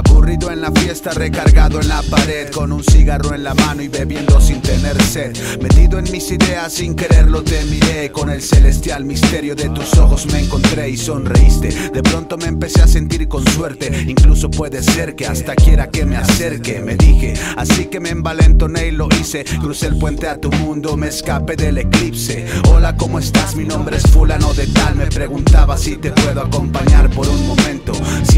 Aburrido en la fiesta, recargado en la pared, con un cigarro en la mano y bebiendo sin tener sed. Metido en mis ideas, sin quererlo te miré. Con el celestial misterio de tus ojos me encontré y sonreíste. De pronto me empecé a sentir con suerte. Incluso puede ser que hasta quiera que me acerque. Me dije, así que me envalentoné y lo hice. Crucé el puente a tu mundo, me escapé del eclipse. Hola, ¿cómo estás? Mi nombre es Fulano de Tal. Me preguntaba si te puedo acompañar por un momento.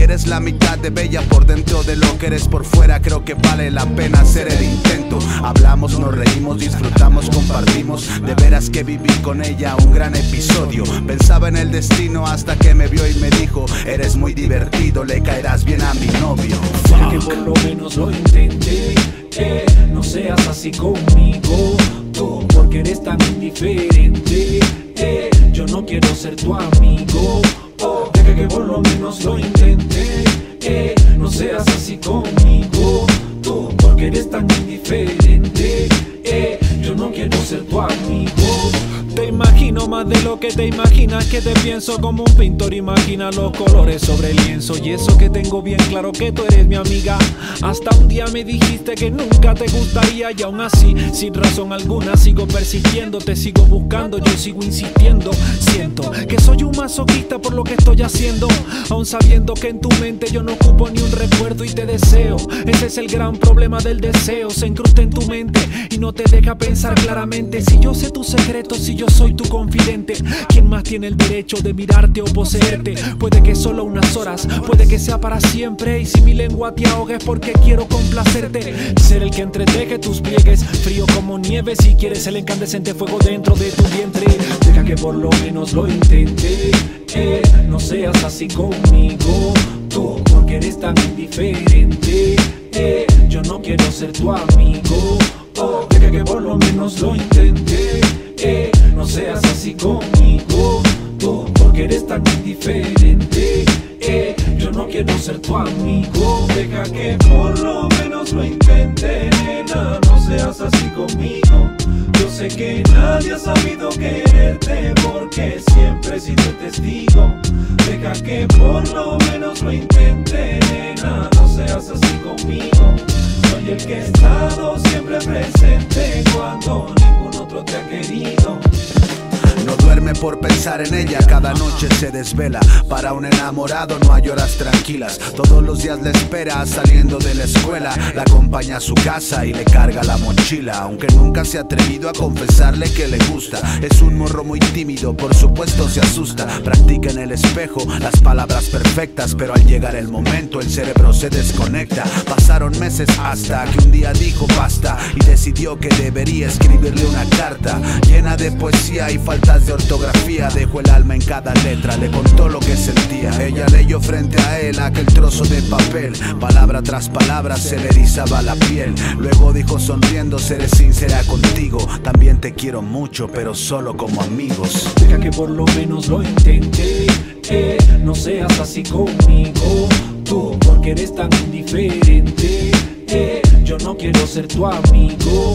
Eres la mitad de bella por dentro de lo que eres por fuera, creo que vale la pena hacer el intento. Hablamos, nos reímos, disfrutamos, compartimos. De veras que viví con ella un gran episodio. Pensaba en el destino hasta que me vio y me dijo: Eres muy divertido, le caerás bien a mi novio. Deja que por lo menos lo intenté. Que no seas así conmigo. Tú, porque eres tan indiferente. Eh, yo no quiero ser tu amigo. Que por lo menos lo intenté. Eh, no seas así conmigo. Tú, porque eres tan indiferente. De lo que te imaginas que te pienso como un pintor. Imagina los colores sobre el lienzo. Y eso que tengo bien claro que tú eres mi amiga. Hasta un día me dijiste que nunca te gustaría. Y aún así sin razón alguna sigo persistiendo te sigo buscando yo sigo insistiendo. Siento que soy un masoquista por lo que estoy haciendo. Aún sabiendo que en tu mente yo no ocupo ni un recuerdo y te deseo. Ese es el gran problema del deseo. Se incrusta en tu mente y no te deja pensar claramente. Si yo sé tus secretos si yo soy tu confidente. ¿Quién más tiene el derecho de mirarte o poseerte? Puede que solo unas horas, puede que sea para siempre. Y si mi lengua te ahoga es porque quiero complacerte. Ser el que entreteje tus pliegues, frío como nieve. Si quieres el incandescente fuego dentro de tu vientre, deja que por lo menos lo intente. Eh, no seas así conmigo, tú, porque eres tan indiferente. Eh, yo no quiero ser tu amigo. Oh, deja que por lo menos lo intente. No seas así conmigo, tú, porque eres tan indiferente. Eh, yo no quiero ser tu amigo. Deja que por lo menos lo intente, nena. No seas así conmigo. Yo sé que nadie ha sabido quererte porque siempre he sido testigo. Deja que por lo menos lo intente, nena. No seas así conmigo. Soy el que he estado siempre presente cuando otro te ha querido. Por pensar en ella, cada noche se desvela. Para un enamorado no hay horas tranquilas. Todos los días le espera saliendo de la escuela. La acompaña a su casa y le carga la mochila. Aunque nunca se ha atrevido a confesarle que le gusta. Es un morro muy tímido, por supuesto se asusta. Practica en el espejo las palabras perfectas, pero al llegar el momento el cerebro se desconecta. Pasaron meses hasta que un día dijo basta y decidió que debería escribirle una carta de poesía y falta de ortografía. Dejó el alma en cada letra, le contó lo que sentía. Ella leyó frente a él aquel trozo de papel. Palabra tras palabra se le erizaba la piel. Luego dijo sonriendo, seré sincera contigo. También te quiero mucho, pero solo como amigos Deja que por lo menos lo intente eh, No seas así conmigo. Tú, porque eres tan indiferente eh, Yo no quiero ser tu amigo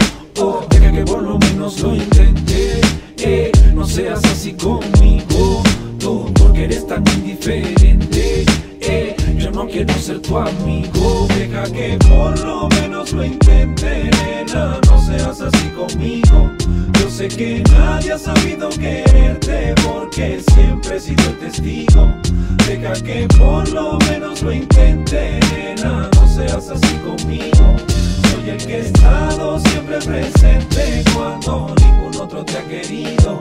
ser tu amigo. Deja que por lo menos lo intente, nena No seas así conmigo. Yo sé que nadie ha sabido quererte Porque siempre he sido el testigo. Deja que por lo menos lo intente, nena No seas así conmigo. Soy el que he estado siempre presente Cuando ningún otro te ha querido.